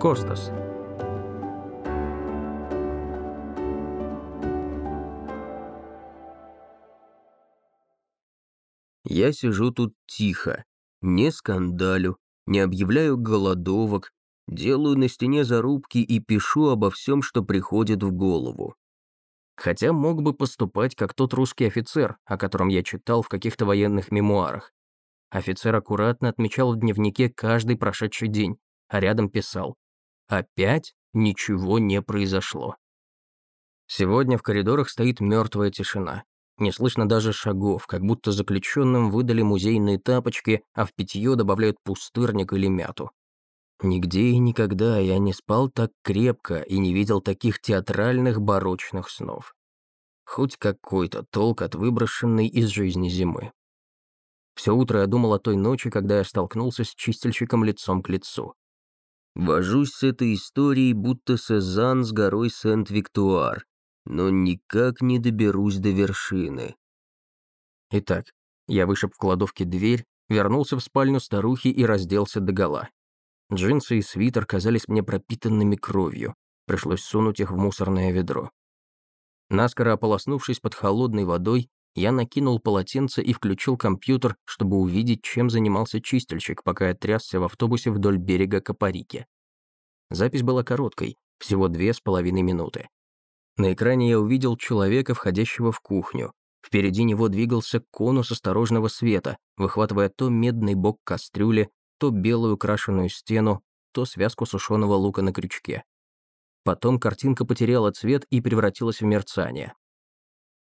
Костас. Я сижу тут тихо, не скандалю, не объявляю голодовок, делаю на стене зарубки и пишу обо всем, что приходит в голову. Хотя мог бы поступать как тот русский офицер, о котором я читал в каких-то военных мемуарах. Офицер аккуратно отмечал в дневнике каждый прошедший день, а рядом писал «Опять ничего не произошло». Сегодня в коридорах стоит мертвая тишина. Не слышно даже шагов, как будто заключенным выдали музейные тапочки, а в питье добавляют пустырник или мяту. Нигде и никогда я не спал так крепко и не видел таких театральных барочных снов. Хоть какой-то толк от выброшенной из жизни зимы. Все утро я думал о той ночи, когда я столкнулся с чистильщиком лицом к лицу. Вожусь с этой историей, будто Сезанн с горой Сент-Виктуар, но никак не доберусь до вершины. Итак, я вышиб в кладовке дверь, вернулся в спальню старухи и разделся догола. Джинсы и свитер казались мне пропитанными кровью. Пришлось сунуть их в мусорное ведро. Наскоро ополоснувшись под холодной водой, я накинул полотенце и включил компьютер, чтобы увидеть, чем занимался чистильщик, пока я трясся в автобусе вдоль берега Капарики. Запись была короткой, всего две с половиной минуты. На экране я увидел человека, входящего в кухню. Впереди него двигался конус осторожного света, выхватывая то медный бок кастрюли, то белую крашеную стену, то связку сушеного лука на крючке. Потом картинка потеряла цвет и превратилась в мерцание.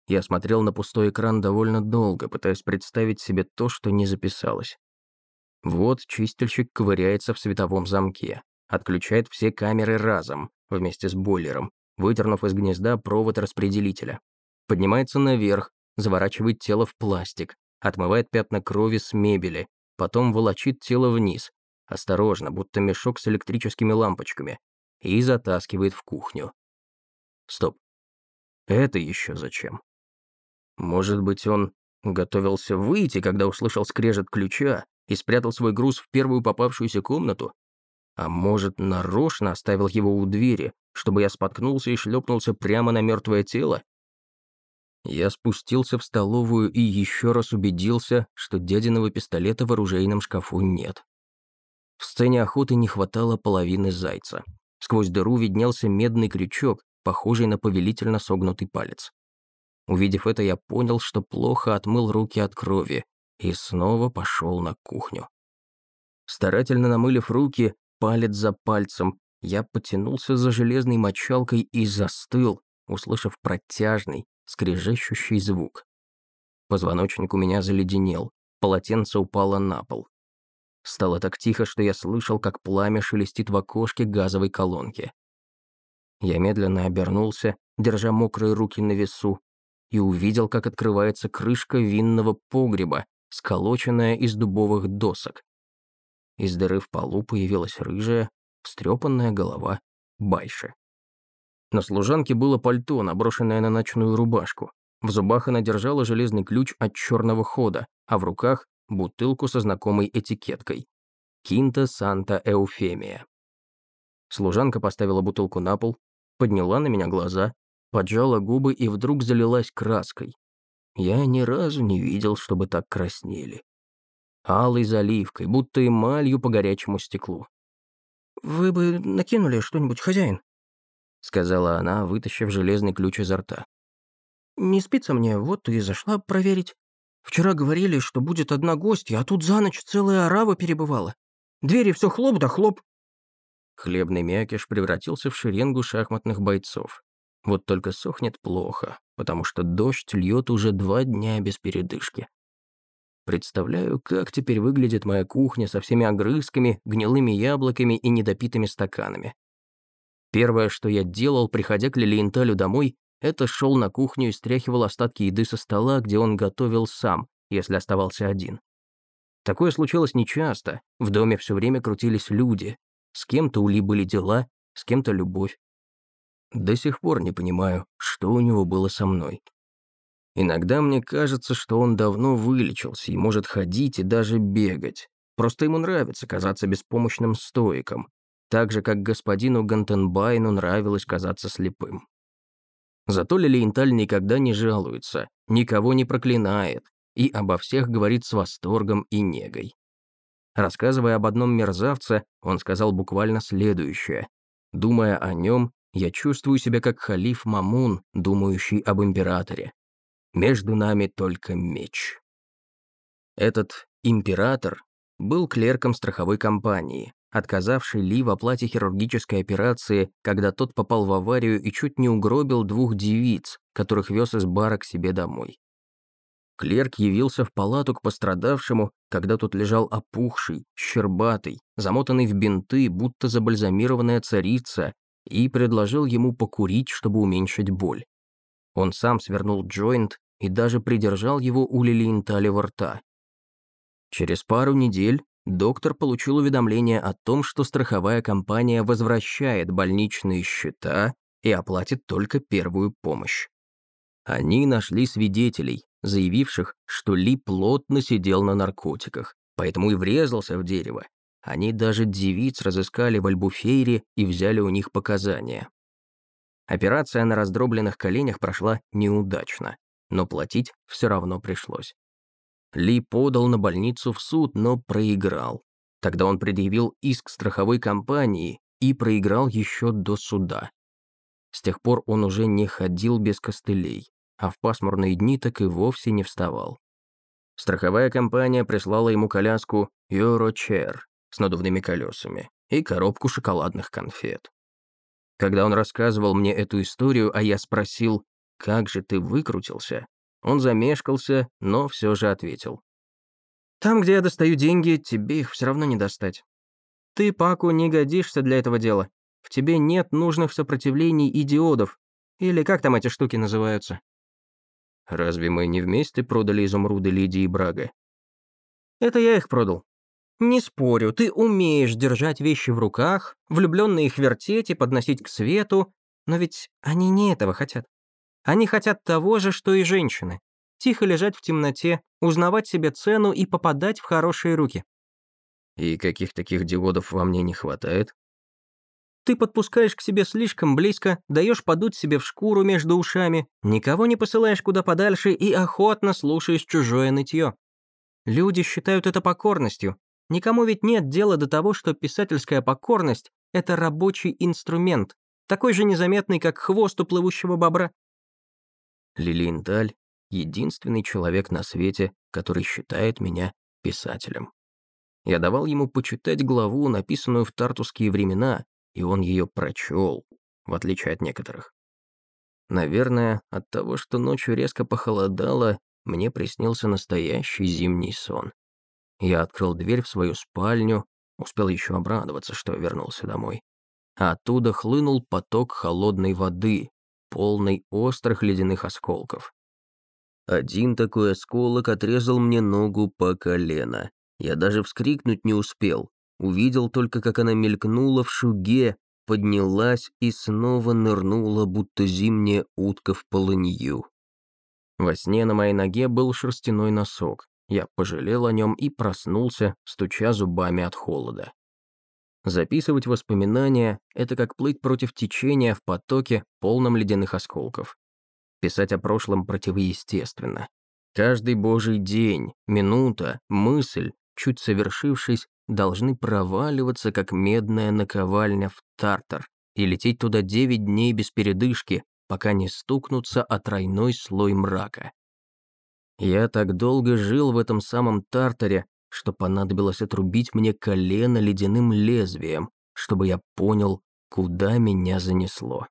Я смотрел на пустой экран довольно долго, пытаясь представить себе то, что не записалось. Вот чистильщик ковыряется в световом замке, отключает все камеры разом, вместе с бойлером, выдернув из гнезда провод распределителя. Поднимается наверх, заворачивает тело в пластик, отмывает пятна крови с мебели, потом волочит тело вниз, осторожно, будто мешок с электрическими лампочками, и затаскивает в кухню. Стоп. Это еще зачем? Может быть, он готовился выйти, когда услышал скрежет ключа и спрятал свой груз в первую попавшуюся комнату? А может, нарочно оставил его у двери, чтобы я споткнулся и шлепнулся прямо на мертвое тело? Я спустился в столовую и еще раз убедился, что дядиного пистолета в оружейном шкафу нет. В сцене охоты не хватало половины зайца. Сквозь дыру виднелся медный крючок, похожий на повелительно согнутый палец. Увидев это, я понял, что плохо отмыл руки от крови и снова пошел на кухню. Старательно намылив руки, палец за пальцем, я потянулся за железной мочалкой и застыл, услышав протяжный, скрежещущий звук. Позвоночник у меня заледенел, полотенце упало на пол. Стало так тихо, что я слышал, как пламя шелестит в окошке газовой колонки. Я медленно обернулся, держа мокрые руки на весу, и увидел, как открывается крышка винного погреба, сколоченная из дубовых досок. Из дыры в полу появилась рыжая, встрепанная голова Байши. На служанке было пальто, наброшенное на ночную рубашку. В зубах она держала железный ключ от черного хода, а в руках – бутылку со знакомой этикеткой. Кинта Санта Эуфемия. Служанка поставила бутылку на пол, подняла на меня глаза, поджала губы и вдруг залилась краской. Я ни разу не видел, чтобы так краснели. Алой заливкой, будто эмалью по горячему стеклу. «Вы бы накинули что-нибудь, хозяин?» сказала она, вытащив железный ключ изо рта. «Не спится мне, вот и зашла проверить. Вчера говорили, что будет одна гостья, а тут за ночь целая орава перебывала. Двери все хлоп да хлоп». Хлебный мякиш превратился в шеренгу шахматных бойцов. Вот только сохнет плохо, потому что дождь льет уже два дня без передышки. Представляю, как теперь выглядит моя кухня со всеми огрызками, гнилыми яблоками и недопитыми стаканами. Первое, что я делал, приходя к Лилиенталю домой, это шел на кухню и стряхивал остатки еды со стола, где он готовил сам, если оставался один. Такое случалось нечасто, в доме все время крутились люди. С кем-то у Ли были дела, с кем-то любовь. До сих пор не понимаю, что у него было со мной. Иногда мне кажется, что он давно вылечился и может ходить и даже бегать. Просто ему нравится казаться беспомощным стоиком, так же, как господину Гантенбайну нравилось казаться слепым. Зато Лилиенталь никогда не жалуется, никого не проклинает и обо всех говорит с восторгом и негой. Рассказывая об одном мерзавце, он сказал буквально следующее. «Думая о нем, я чувствую себя как халиф Мамун, думающий об императоре. Между нами только меч». Этот император был клерком страховой компании, отказавший Ли в оплате хирургической операции, когда тот попал в аварию и чуть не угробил двух девиц, которых вез из бара к себе домой. Клерк явился в палату к пострадавшему, когда тот лежал опухший, щербатый, замотанный в бинты, будто забальзамированная царица, и предложил ему покурить, чтобы уменьшить боль. Он сам свернул джойнт и даже придержал его у Лилиентали во рта. Через пару недель доктор получил уведомление о том, что страховая компания возвращает больничные счета и оплатит только первую помощь. Они нашли свидетелей, заявивших, что Ли плотно сидел на наркотиках, поэтому и врезался в дерево. Они даже девиц разыскали в Альбуфейре и взяли у них показания. Операция на раздробленных коленях прошла неудачно, но платить все равно пришлось. Ли подал на больницу в суд, но проиграл. Тогда он предъявил иск страховой компании и проиграл еще до суда. С тех пор он уже не ходил без костылей, а в пасмурные дни так и вовсе не вставал. Страховая компания прислала ему коляску Eurochair с надувными колесами и коробку шоколадных конфет. Когда он рассказывал мне эту историю, а я спросил, «Как же ты выкрутился?», он замешкался, но все же ответил. «Там, где я достаю деньги, тебе их все равно не достать. Ты, Паку, не годишься для этого дела. В тебе нет нужных сопротивлений и диодов. Или как там эти штуки называются?» «Разве мы не вместе продали изумруды Лидии Брага?» «Это я их продал. Не спорю, ты умеешь держать вещи в руках, влюбленно их вертеть и подносить к свету, но ведь они не этого хотят. Они хотят того же, что и женщины. Тихо лежать в темноте, узнавать себе цену и попадать в хорошие руки. И каких таких диодов во мне не хватает? Ты подпускаешь к себе слишком близко, даешь подуть себе в шкуру между ушами, никого не посылаешь куда подальше и охотно слушаешь чужое нытье. Люди считают это покорностью. Никому ведь нет дела до того, что писательская покорность — это рабочий инструмент, такой же незаметный, как хвост у плывущего бобра. Лилиенталь — единственный человек на свете, который считает меня писателем. Я давал ему почитать главу, написанную в тартусские времена, и он ее прочел, в отличие от некоторых. Наверное, от того, что ночью резко похолодало, мне приснился настоящий зимний сон. Я открыл дверь в свою спальню, успел еще обрадоваться, что вернулся домой. А оттуда хлынул поток холодной воды, полный острых ледяных осколков. Один такой осколок отрезал мне ногу по колено. Я даже вскрикнуть не успел. Увидел только, как она мелькнула в шуге, поднялась и снова нырнула, будто зимняя утка в полынью. Во сне на моей ноге был шерстяной носок. Я пожалел о нем и проснулся, стуча зубами от холода. Записывать воспоминания — это как плыть против течения в потоке, полном ледяных осколков. Писать о прошлом противоестественно. Каждый божий день, минута, мысль, чуть совершившись, должны проваливаться, как медная наковальня в тартар, и лететь туда девять дней без передышки, пока не стукнутся о тройной слой мрака. Я так долго жил в этом самом тартаре, что понадобилось отрубить мне колено ледяным лезвием, чтобы я понял, куда меня занесло.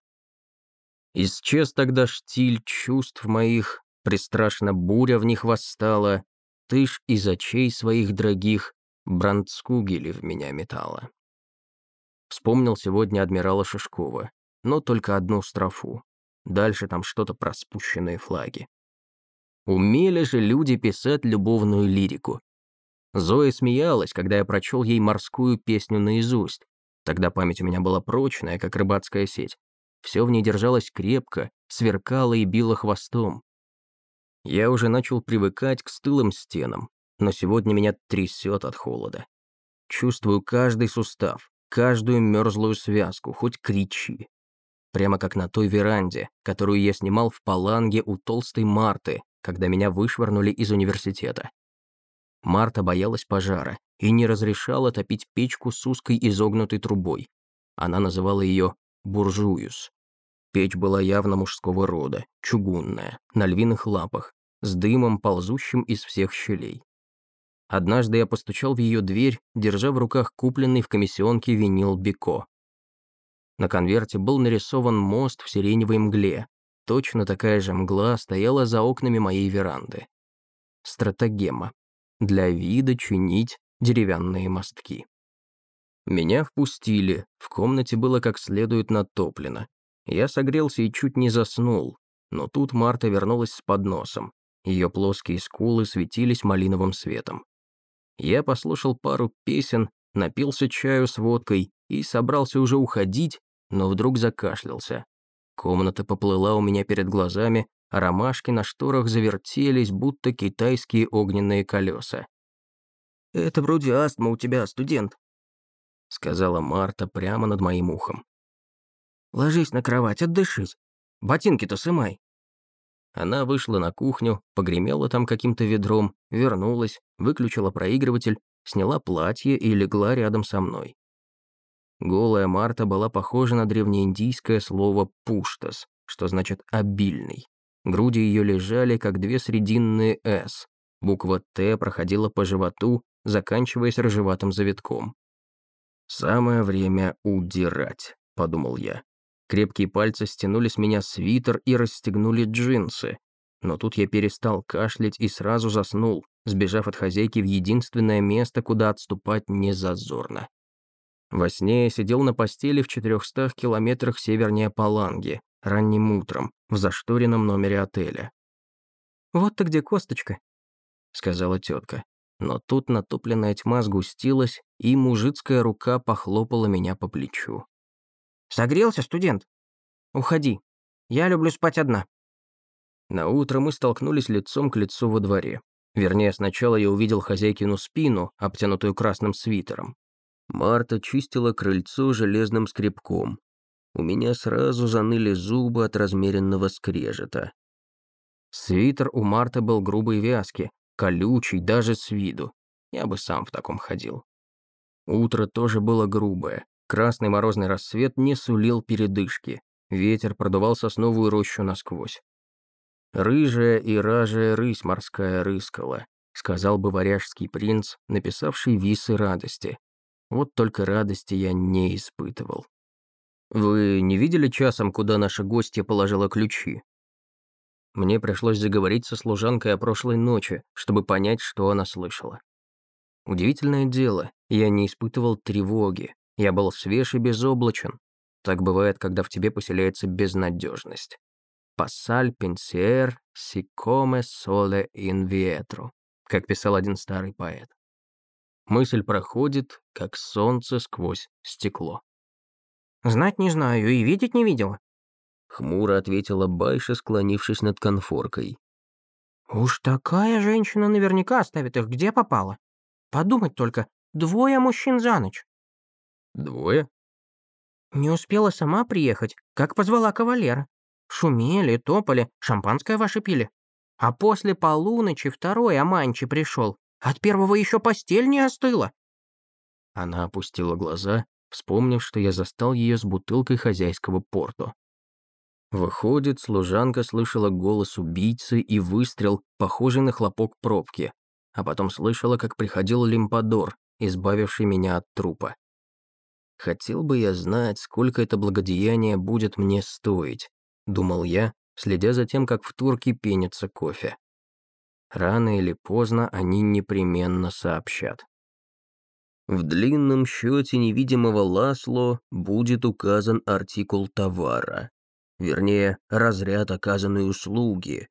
Исчез тогда штиль чувств моих, пристрашно буря в них восстала, ты ж из очей своих дорогих брандскугели в меня метала. Вспомнил сегодня адмирала Шишкова, но только одну строфу. Дальше там что-то про спущенные флаги. Умели же люди писать любовную лирику, Зоя смеялась, когда я прочел ей морскую песню наизусть. Тогда память у меня была прочная, как рыбацкая сеть. Все в ней держалось крепко, сверкало и било хвостом. Я уже начал привыкать к стылым стенам, но сегодня меня трясет от холода. Чувствую каждый сустав, каждую мерзлую связку, хоть кричи. Прямо как на той веранде, которую я снимал в Паланге у толстой Марты, когда меня вышвырнули из университета. Марта боялась пожара и не разрешала топить печку с узкой изогнутой трубой. Она называла ее «буржуюс». Печь была явно мужского рода, чугунная, на львиных лапах, с дымом, ползущим из всех щелей. Однажды я постучал в ее дверь, держа в руках купленный в комиссионке винил Бико. На конверте был нарисован мост в сиреневой мгле. Точно такая же мгла стояла за окнами моей веранды. Стратагема. Для вида чинить деревянные мостки. Меня впустили, в комнате было как следует натоплено. Я согрелся и чуть не заснул, но тут Марта вернулась с подносом. Ее плоские скулы светились малиновым светом. Я послушал пару песен, напился чаю с водкой и собрался уже уходить, но вдруг закашлялся. Комната поплыла у меня перед глазами, а ромашки на шторах завертелись, будто китайские огненные колеса. «Это вроде астма у тебя, студент», — сказала Марта прямо над моим ухом. «Ложись на кровать, отдышись. Ботинки-то сымай». Она вышла на кухню, погремела там каким-то ведром, вернулась, выключила проигрыватель, сняла платье и легла рядом со мной. Голая Марта была похожа на древнеиндийское слово «пуштас», что значит «обильный». Груди ее лежали, как две срединные «с». Буква «Т» проходила по животу, заканчиваясь рыжеватым завитком. «Самое время удирать», — подумал я. Крепкие пальцы стянули с меня свитер и расстегнули джинсы. Но тут я перестал кашлять и сразу заснул, сбежав от хозяйки в единственное место, куда отступать не зазорно. Во сне я сидел на постели в 400 километрах севернее Паланги, ранним утром, в зашторенном номере отеля. «Вот ты где, косточка», — сказала тетка. Но тут натопленная тьма сгустилась, и мужицкая рука похлопала меня по плечу. Согрелся, студент? Уходи. Я люблю спать одна. На утро мы столкнулись лицом к лицу во дворе. Вернее, сначала я увидел хозяйкину спину, обтянутую красным свитером. Марта чистила крыльцо железным скребком. У меня сразу заныли зубы от размеренного скрежета. Свитер у Марты был грубой вязки, колючий даже с виду. Я бы сам в таком ходил. Утро тоже было грубое. Красный морозный рассвет не сулил передышки. Ветер продувал сосновую рощу насквозь. «Рыжая и ражая рысь морская рыскала», сказал бы варяжский принц, написавший висы радости. Вот только радости я не испытывал. «Вы не видели часом, куда наша гостья положила ключи?» Мне пришлось заговорить со служанкой о прошлой ночи, чтобы понять, что она слышала. Удивительное дело, я не испытывал тревоги, я был свеж и безоблачен. Так бывает, когда в тебе поселяется безнадежность. «Пассаль пенсиер сикоме соле ин ветру», как писал один старый поэт. Мысль проходит, как солнце сквозь стекло. «Знать не знаю и видеть не видела», — хмуро ответила Байша, склонившись над конфоркой. «Уж такая женщина наверняка оставит их где попало. Подумать только, двое мужчин за ночь. Двое? Не успела сама приехать, как позвала кавалера. Шумели, топали, шампанское ваше пили. А после полуночи второй Аманчи пришел. От первого еще постель не остыла. Она опустила глаза, вспомнив, что я застал ее с бутылкой хозяйского порту. Выходит, служанка слышала голос убийцы и выстрел, похожий на хлопок пробки, а потом слышала, как приходил лимпадор, избавивший меня от трупа. Хотел бы я знать, сколько это благодеяние будет мне стоить, думал я, следя за тем, как в турке пенится кофе. Рано или поздно они непременно сообщат. В длинном счете невидимого Ласло будет указан артикул товара, вернее, разряд оказанной услуги.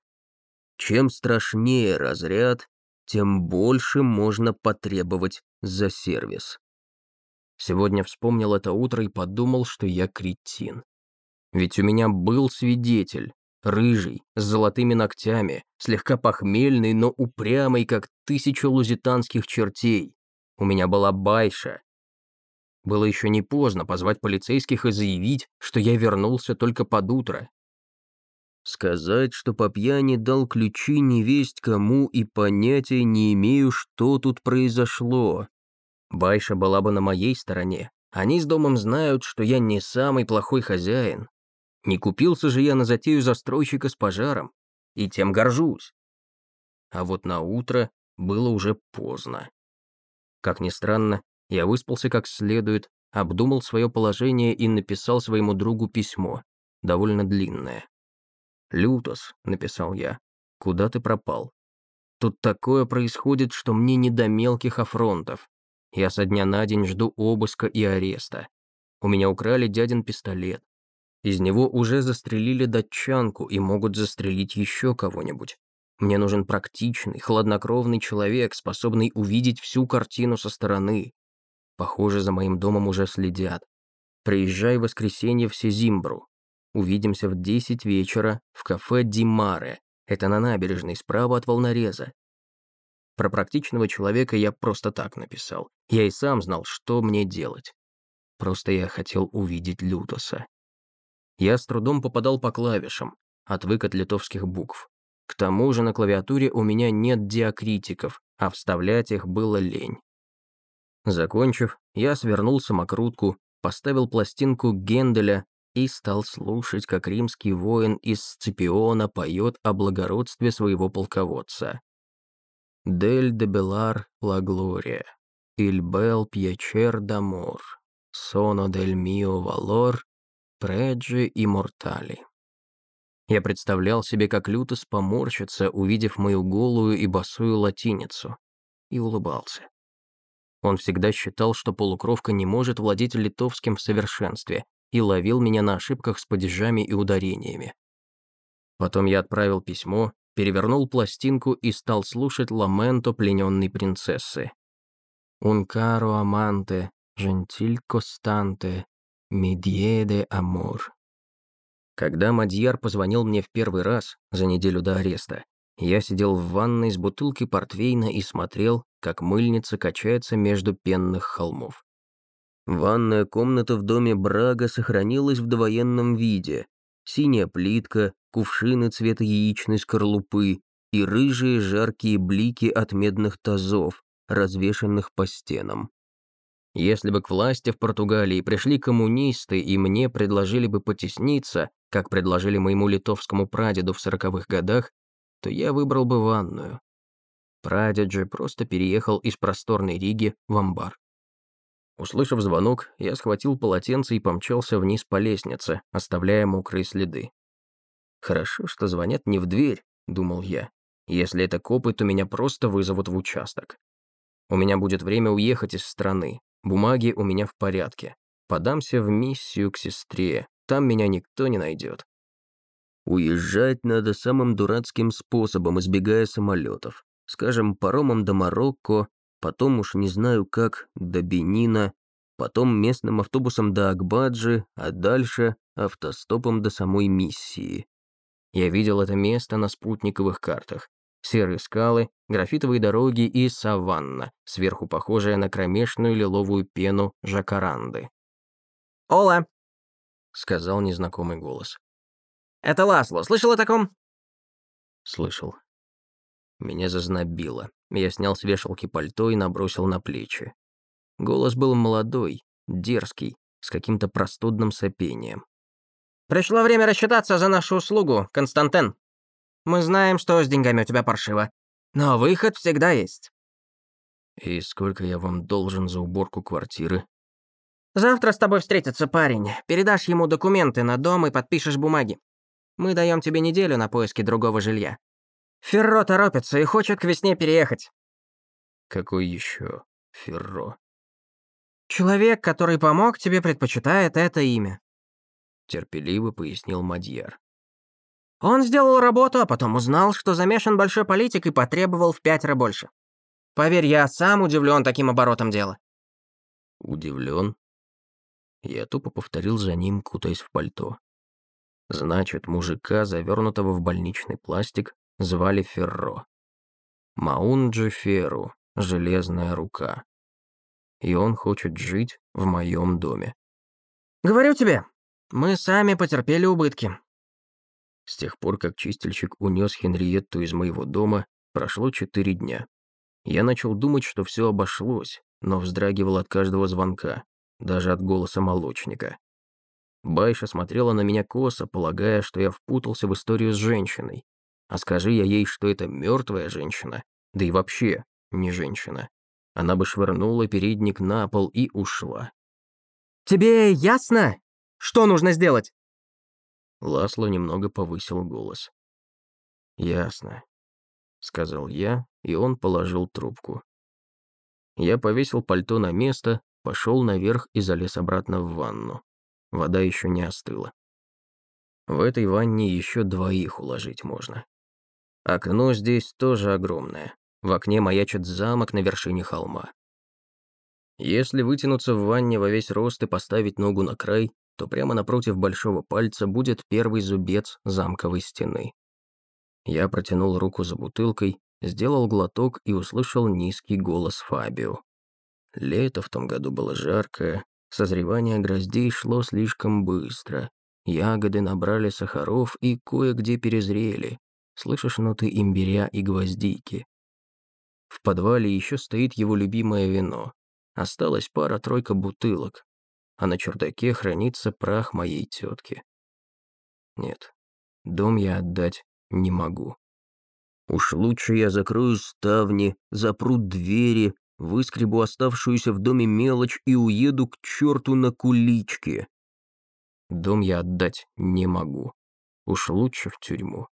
Чем страшнее разряд, тем больше можно потребовать за сервис. Сегодня вспомнил это утро и подумал, что я кретин. Ведь у меня был свидетель, рыжий, с золотыми ногтями, слегка похмельный, но упрямый, как тысяча лузитанских чертей. У меня была байша. Было еще не поздно позвать полицейских и заявить, что я вернулся только под утро. Сказать, что по пьяни дал ключи невесть кому и понятия не имею, что тут произошло. Байша была бы на моей стороне. Они с домом знают, что я не самый плохой хозяин. Не купился же я на затею застройщика с пожаром. И тем горжусь. А вот на утро было уже поздно. Как ни странно, я выспался как следует, обдумал свое положение и написал своему другу письмо, довольно длинное. «Лютос», — написал я, — «куда ты пропал? Тут такое происходит, что мне не до мелких афронтов. Я со дня на день жду обыска и ареста. У меня украли дядин пистолет. Из него уже застрелили датчанку и могут застрелить еще кого-нибудь. Мне нужен практичный, хладнокровный человек, способный увидеть всю картину со стороны. Похоже, за моим домом уже следят. Приезжай в воскресенье в Сезимбру. Увидимся в 10 вечера в кафе Димаре. Это на набережной, справа от волнореза. Про практичного человека я просто так написал. Я и сам знал, что мне делать. Просто я хотел увидеть Лютоса. Я с трудом попадал по клавишам, отвык от литовских букв. К тому же на клавиатуре у меня нет диакритиков, а вставлять их было лень. Закончив, я свернул самокрутку, поставил пластинку Генделя и стал слушать, как римский воин из Сципиона поет о благородстве своего полководца. «Дель де Белар ла Глория, иль бел пьячер дамор, соно дель мио валор, преджи мортали. Я представлял себе, как Лютос поморщится, увидев мою голую и босую латиницу, и улыбался. Он всегда считал, что полукровка не может владеть литовским в совершенстве, и ловил меня на ошибках с падежами и ударениями. Потом я отправил письмо, перевернул пластинку и стал слушать ламенто плененной принцессы. «Un caro amante, gentil costante, медьеде амор». Когда Мадьяр позвонил мне в первый раз, за неделю до ареста, я сидел в ванной с бутылкой портвейна и смотрел, как мыльница качается между пенных холмов. Ванная комната в доме Брага сохранилась в довоенном виде. Синяя плитка, кувшины цвета яичной скорлупы и рыжие жаркие блики от медных тазов, развешанных по стенам. Если бы к власти в Португалии пришли коммунисты и мне предложили бы потесниться, как предложили моему литовскому прадеду в сороковых годах, то я выбрал бы ванную. Прадед же просто переехал из просторной Риги в амбар. Услышав звонок, я схватил полотенце и помчался вниз по лестнице, оставляя мокрые следы. «Хорошо, что звонят не в дверь», — думал я. «Если это копы, то меня просто вызовут в участок. У меня будет время уехать из страны. Бумаги у меня в порядке. Подамся в миссию к сестре. Там меня никто не найдет. Уезжать надо самым дурацким способом, избегая самолетов. Скажем, паромом до Марокко, потом уж не знаю как, до Бенина, потом местным автобусом до Акбаджи, а дальше автостопом до самой миссии. Я видел это место на спутниковых картах. Серые скалы, графитовые дороги и саванна, сверху похожая на кромешную лиловую пену жакаранды. «Ола!» — сказал незнакомый голос. «Это Ласло. Слышал о таком?» Слышал. Меня зазнобило. Я снял с вешалки пальто и набросил на плечи. Голос был молодой, дерзкий, с каким-то простудным сопением. «Пришло время рассчитаться за нашу услугу, Константин. Мы знаем, что с деньгами у тебя паршиво, но выход всегда есть». «И сколько я вам должен за уборку квартиры?» «Завтра с тобой встретится парень. Передашь ему документы на дом и подпишешь бумаги. Мы даем тебе неделю на поиски другого жилья. Ферро торопится и хочет к весне переехать». «Какой еще Ферро?» «Человек, который помог тебе, предпочитает это имя», — терпеливо пояснил Мадьяр. «Он сделал работу, а потом узнал, что замешан большой политик и потребовал в пятеро больше. Поверь, я сам удивлен таким оборотом дела». «Удивлен?» Я тупо повторил за ним, кутаясь в пальто. Значит, мужика, завернутого в больничный пластик, звали Ферро. Маунджи Феру, железная рука. И он хочет жить в моем доме. «Говорю тебе, мы сами потерпели убытки». С тех пор, как чистильщик унес Хенриетту из моего дома, прошло четыре дня. Я начал думать, что все обошлось, но вздрагивал от каждого звонка, даже от голоса молочника. Байша смотрела на меня косо, полагая, что я впутался в историю с женщиной. А скажи я ей, что это мертвая женщина, да и вообще не женщина. Она бы швырнула передник на пол и ушла. «Тебе ясно, что нужно сделать?» Ласло немного повысил голос. «Ясно», — сказал я, и он положил трубку. Я повесил пальто на место, пошел наверх и залез обратно в ванну. Вода еще не остыла. В этой ванне еще двоих уложить можно. Окно здесь тоже огромное. В окне маячит замок на вершине холма. Если вытянуться в ванне во весь рост и поставить ногу на край, то прямо напротив большого пальца будет первый зубец замковой стены. Я протянул руку за бутылкой, сделал глоток и услышал низкий голос Фабио. Лето в том году было жаркое, созревание гроздей шло слишком быстро. Ягоды набрали сахаров и кое-где перезрели. Слышишь ноты имбиря и гвоздики. В подвале еще стоит его любимое вино. Осталась пара-тройка бутылок, а на чердаке хранится прах моей тетки. Нет, дом я отдать не могу. Уж лучше я закрою ставни, запру двери, выскребу оставшуюся в доме мелочь и уеду к черту на куличке. Дом я отдать не могу. Уж лучше в тюрьму.